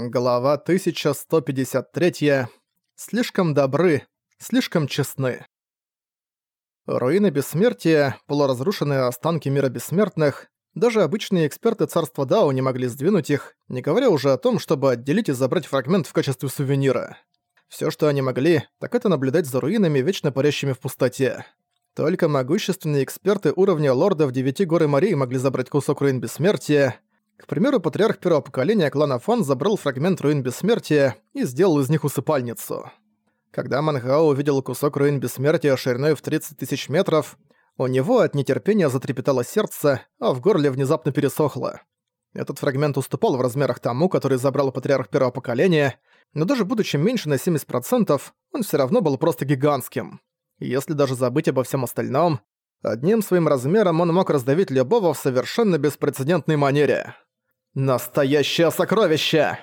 Глава 1153. Слишком добры, слишком честны. Руины бессмертия, полуразрушенные останки мира бессмертных, даже обычные эксперты царства Дао не могли сдвинуть их, не говоря уже о том, чтобы отделить и забрать фрагмент в качестве сувенира. Всё, что они могли, так это наблюдать за руинами, вечно парящими в пустоте. Только могущественные эксперты уровня лордов Девяти Горы Марии могли забрать кусок руин бессмертия, к примеру, патриарх первого поколения клана Фан забрал фрагмент руин бессмертия и сделал из них усыпальницу. Когда Манхао увидел кусок руин бессмертия шириной в 30 тысяч метров, у него от нетерпения затрепетало сердце, а в горле внезапно пересохло. Этот фрагмент уступал в размерах тому, который забрал патриарх первого поколения, но даже будучи меньше на 70%, он все равно был просто гигантским. Если даже забыть обо всем остальном, одним своим размером он мог раздавить любого в совершенно беспрецедентной манере. «Настоящее сокровище!»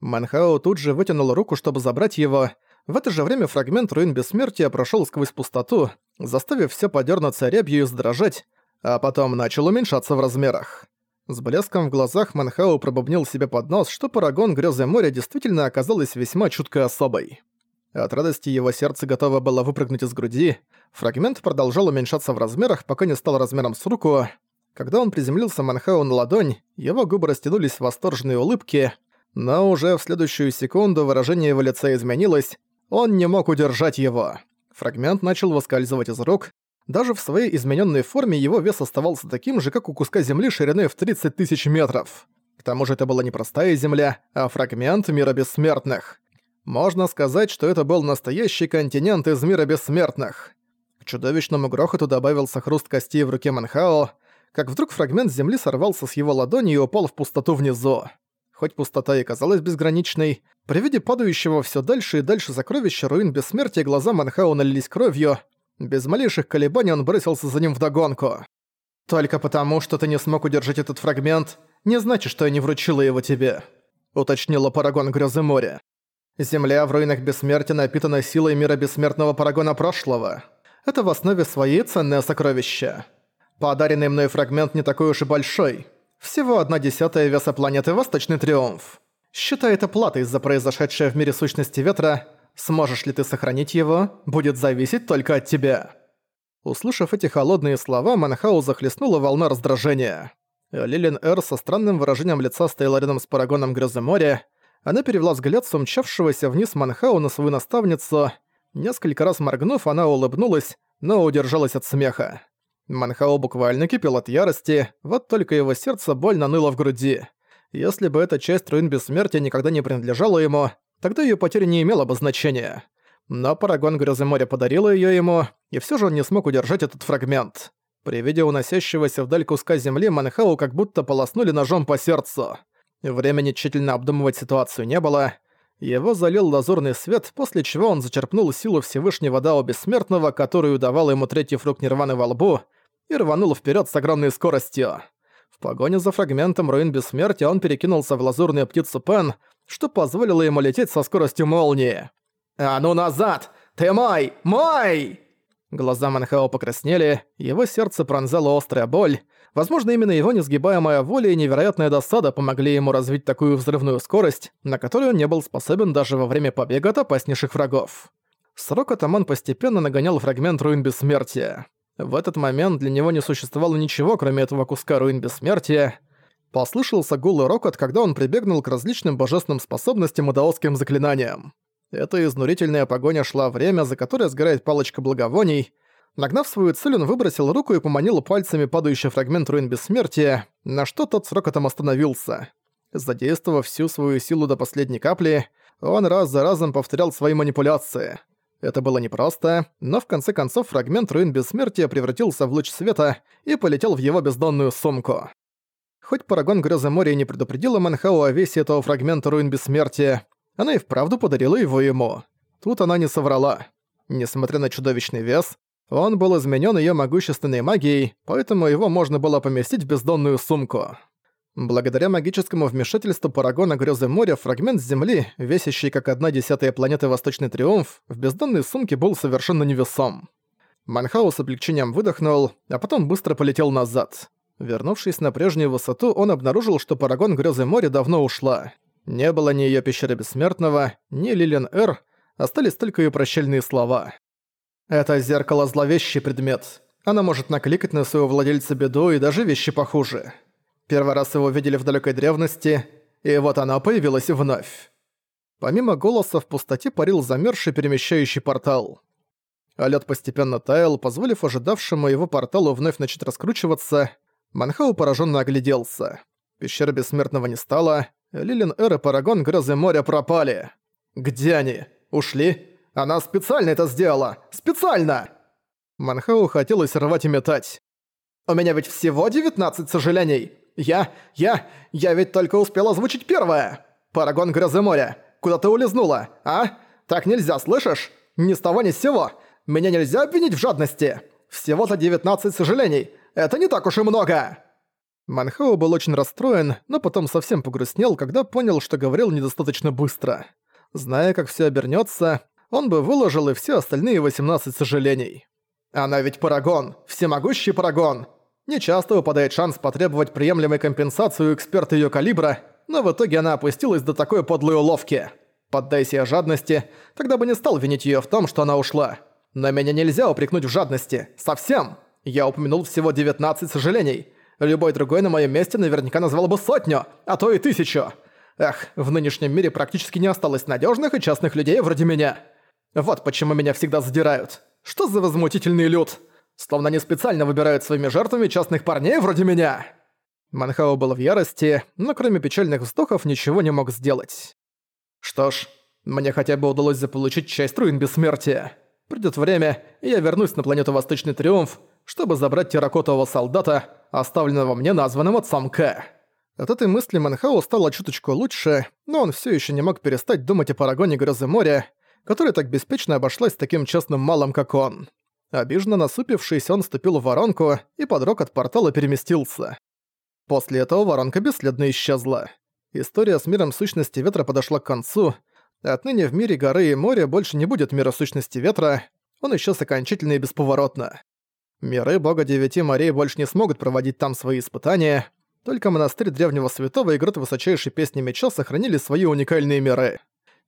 Манхао тут же вытянул руку, чтобы забрать его. В это же время фрагмент руин бессмертия прошел сквозь пустоту, заставив все подернуться рябью и сдрожать, а потом начал уменьшаться в размерах. С блеском в глазах Манхао пробубнил себе под нос, что Парагон Грёзы моря действительно оказалась весьма чуткой особой. От радости его сердце готово было выпрыгнуть из груди. Фрагмент продолжал уменьшаться в размерах, пока не стал размером с руку. Когда он приземлился Манхау на ладонь, его губы растянулись в восторженной улыбке, но уже в следующую секунду выражение его лица изменилось, он не мог удержать его. Фрагмент начал выскальзывать из рук. Даже в своей измененной форме его вес оставался таким же, как у куска земли шириной в 30 тысяч метров. К тому же это была не простая земля, а фрагмент мира бессмертных. Можно сказать, что это был настоящий континент из мира бессмертных. К чудовищному грохоту добавился хруст костей в руке Манхао, как вдруг фрагмент земли сорвался с его ладони и упал в пустоту внизу. Хоть пустота и казалась безграничной, при виде падающего все дальше и дальше сокровища руин бессмертия глаза Манхау налились кровью. Без малейших колебаний он бросился за ним вдогонку. «Только потому, что ты не смог удержать этот фрагмент, не значит, что я не вручила его тебе», — уточнила Парагон Грёзы моря. «Земля в руинах бессмертия напитана силой мира бессмертного Парагона прошлого. Это в основе своей ценное сокровище». Подаренный мной фрагмент не такой уж и большой. Всего одна десятая веса планеты Восточный Триумф. Считай это платой за произошедшее в мире сущности ветра. Сможешь ли ты сохранить его, будет зависеть только от тебя». Услышав эти холодные слова, Манхау захлестнула волна раздражения. Лилин Эр со странным выражением лица стояла рядом с парагоном Грозы моря. Она перевела взгляд с умчавшегося вниз Манхау на свою наставницу. Несколько раз моргнув, она улыбнулась, но удержалась от смеха. Манхао буквально кипел от ярости, вот только его сердце больно ныло в груди. Если бы эта часть руин бессмертия никогда не принадлежала ему, тогда ее потеря не имела бы значения. Но Парагон Грозы моря подарила ее ему, и все же он не смог удержать этот фрагмент. При виде уносящегося вдаль куска земли Манхау как будто полоснули ножом по сердцу. Времени тщательно обдумывать ситуацию не было. Его залил лазурный свет, после чего он зачерпнул силу Всевышнего Дао Бессмертного, которую давал ему третий фрукт Нирваны во лбу, и рванул вперед с огромной скоростью. В погоне за фрагментом руин бессмертия он перекинулся в лазурную птицу Пен, что позволило ему лететь со скоростью молнии. «А ну назад! Ты мой! Мой!» Глаза Манхао покраснели, его сердце пронзала острая боль. Возможно, именно его несгибаемая воля и невероятная досада помогли ему развить такую взрывную скорость, на которую он не был способен даже во время побега от опаснейших врагов. Срок атаман постепенно нагонял фрагмент руин бессмертия. В этот момент для него не существовало ничего, кроме этого куска руин бессмертия. Послышался гул и рокот, когда он прибегнул к различным божественным способностям и даосским заклинаниям. Эта изнурительная погоня шла время, за которое сгорает палочка благовоний. Нагнав свою цель, он выбросил руку и поманил пальцами падающий фрагмент руин бессмертия, на что тот с рокотом остановился. Задействовав всю свою силу до последней капли, он раз за разом повторял свои манипуляции – это было непросто, но в конце концов фрагмент руин бессмертия превратился в луч света и полетел в его бездонную сумку. Хоть Парагон Грёзы моря не предупредила Манхау о весе этого фрагмента руин бессмертия, она и вправду подарила его ему. Тут она не соврала. Несмотря на чудовищный вес, он был изменен ее могущественной магией, поэтому его можно было поместить в бездонную сумку. Благодаря магическому вмешательству Парагона Грёзы моря фрагмент Земли, весящий как одна десятая планеты Восточный Триумф, в бездонной сумке был совершенно невесом. Манхау с облегчением выдохнул, а потом быстро полетел назад. Вернувшись на прежнюю высоту, он обнаружил, что Парагон Грёзы моря давно ушла. Не было ни её пещеры Бессмертного, ни Лилиан Эр, остались только её прощальные слова. «Это зеркало зловещий предмет. Она может накликать на своего владельца беду и даже вещи похуже. Первый раз его видели в далекой древности, и вот она появилась вновь». Помимо голоса в пустоте парил замерзший перемещающий портал. А лед постепенно таял, позволив ожидавшему его порталу вновь начать раскручиваться. Манхау пораженно огляделся. Пещера Бессмертного не стало, Лилин Эр и Парагон Грозы моря пропали. Где они? Ушли? Она специально это сделала! Специально! Манхау хотелось рвать и метать. «У меня ведь всего 19 сожалений! Я... я... я ведь только успел озвучить первое! Парагон Грозы моря! Куда ты улизнула, а? Так нельзя, слышишь? Ни с того ни с сего! Меня нельзя обвинить в жадности! Всего-то 19 сожалений! Это не так уж и много!» Манхау был очень расстроен, но потом совсем погрустнел, когда понял, что говорил недостаточно быстро. Зная, как все обернется, он бы выложил и все остальные 18 сожалений. Она ведь парагон, всемогущий парагон. Нечасто выпадает шанс потребовать приемлемой компенсацию у эксперта её калибра, но в итоге она опустилась до такой подлой уловки. Поддайся я жадности, тогда бы не стал винить её в том, что она ушла. Но меня нельзя упрекнуть в жадности. Совсем. Я упомянул всего 19 сожалений. Любой другой на моем месте наверняка назвал бы сотню, а то и тысячу. Эх, в нынешнем мире практически не осталось надежных и частных людей вроде меня. Вот почему меня всегда задирают. Что за возмутительный люд? Словно они специально выбирают своими жертвами частных парней вроде меня. Манхао был в ярости, но кроме печальных вздохов ничего не мог сделать. Что ж, мне хотя бы удалось заполучить часть руин бессмертия. Придет время, и я вернусь на планету Восточный Триумф, чтобы забрать терракотового солдата, оставленного мне названным отцом К. От этой мысли Манхау стало чуточку лучше, но он все еще не мог перестать думать о Парагоне Грозы моря, которая так беспечно обошлась с таким честным малым, как он. Обиженно насупившись, он вступил в воронку и под рокот портала переместился. После этого воронка бесследно исчезла. История с миром сущности ветра подошла к концу. Отныне в мире горы и моря больше не будет мира сущности ветра, он исчез окончательно и бесповоротно. Миры бога девяти морей больше не смогут проводить там свои испытания, только монастырь древнего святого и грот высочайшей песни меча сохранили свои уникальные миры.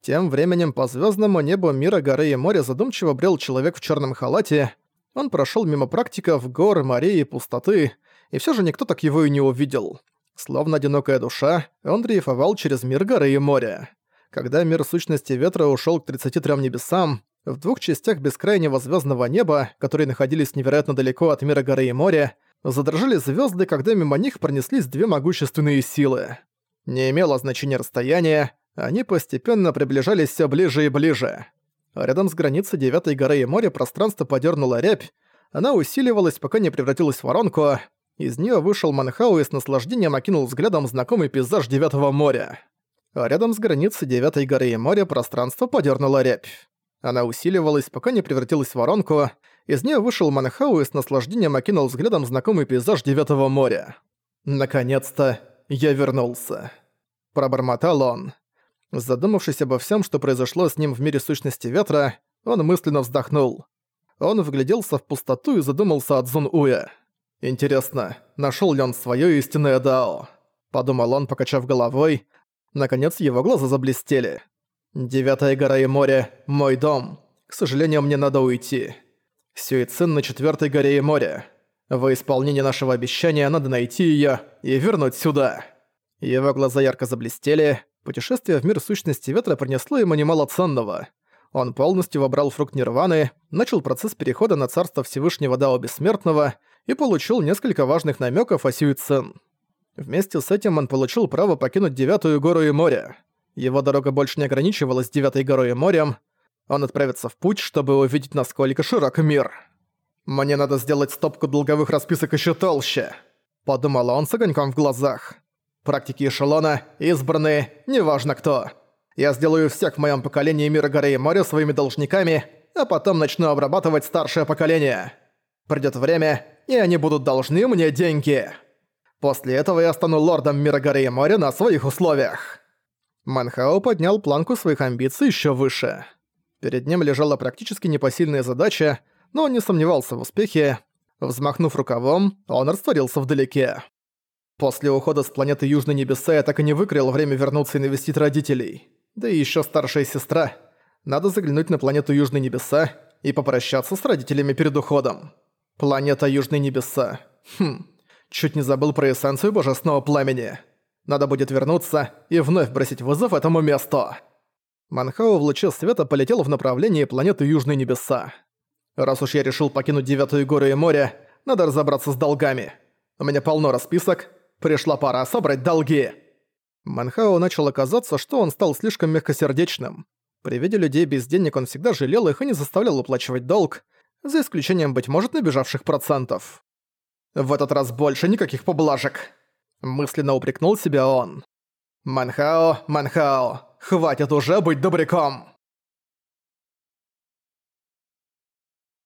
Тем временем по звездному небу мира горы и моря задумчиво брел человек в черном халате. Он прошел мимо практиков, гор, морей и пустоты, и все же никто так его и не увидел. Словно одинокая душа, он дрейфовал через мир горы и моря. Когда мир сущности ветра ушел к 33 небесам, в двух частях бескрайнего звездного неба, которые находились невероятно далеко от мира горы и моря, задрожали звезды, когда мимо них пронеслись две могущественные силы. Не имело значения расстояние, они постепенно приближались все ближе и ближе. Рядом с границей девятой горы и моря пространство подернуло рябь, она усиливалась, пока не превратилась в воронку. Из нее вышел Манхау и с наслаждением окинул взглядом знакомый пейзаж Девятого моря. Рядом с границей Девятой горы и моря пространство подернуло рябь. Она усиливалась, пока не превратилась в воронку. Из нее вышел Манхау и с наслаждением окинул взглядом знакомый пейзаж Девятого моря. «Наконец-то я вернулся», – пробормотал он. Задумавшись обо всем, что произошло с ним в мире сущности ветра, он мысленно вздохнул. Он вгляделся в пустоту и задумался о Цзун Уэ. «Интересно, нашел ли он свое истинное Дао?» Подумал он, покачав головой. Наконец его глаза заблестели. Девятая гора и море – мой дом. К сожалению, мне надо уйти. Сюицин на четвертой горе и море. Во исполнение нашего обещания надо найти ее и вернуть сюда. Его глаза ярко заблестели. Путешествие в мир сущности ветра принесло ему немало ценного. Он полностью вобрал фрукт Нирваны, начал процесс перехода на царство Всевышнего Дао Бессмертного и получил несколько важных намеков о Сюицин. Вместе с этим он получил право покинуть Девятую гору и море. Его дорога больше не ограничивалась Девятой горой и морем. Он отправится в путь, чтобы увидеть, насколько широк мир. «Мне надо сделать стопку долговых расписок еще толще», — подумал он с огоньком в глазах. «Практики эшелона, избранные, неважно кто. Я сделаю всех в моем поколении мира горы и моря своими должниками, а потом начну обрабатывать старшее поколение. Придет время, и они будут должны мне деньги. После этого я стану лордом мира горы и моря на своих условиях». Манхао поднял планку своих амбиций еще выше. Перед ним лежала практически непосильная задача, но он не сомневался в успехе. Взмахнув рукавом, он растворился вдалеке. После ухода с планеты Южные Небеса я так и не выкрыл время вернуться и навестить родителей. Да и еще старшая сестра. Надо заглянуть на планету Южные Небеса и попрощаться с родителями перед уходом. Планета Южные Небеса. Хм, чуть не забыл про эссенцию божественного пламени. Надо будет вернуться и вновь бросить вызов этому месту. Манхао в луче света полетел в направлении планеты Южные Небеса. Раз уж я решил покинуть Девятую гору и море, надо разобраться с долгами. У меня полно расписок, пришла пора собрать долги. Манхао начал казаться, что он стал слишком мягкосердечным. При виде людей без денег он всегда жалел их и не заставлял уплачивать долг, за исключением, быть может, набежавших процентов. В этот раз больше никаких поблажек. Мысленно упрекнул себя он. «Манхао, Манхао, хватит уже быть добряком!»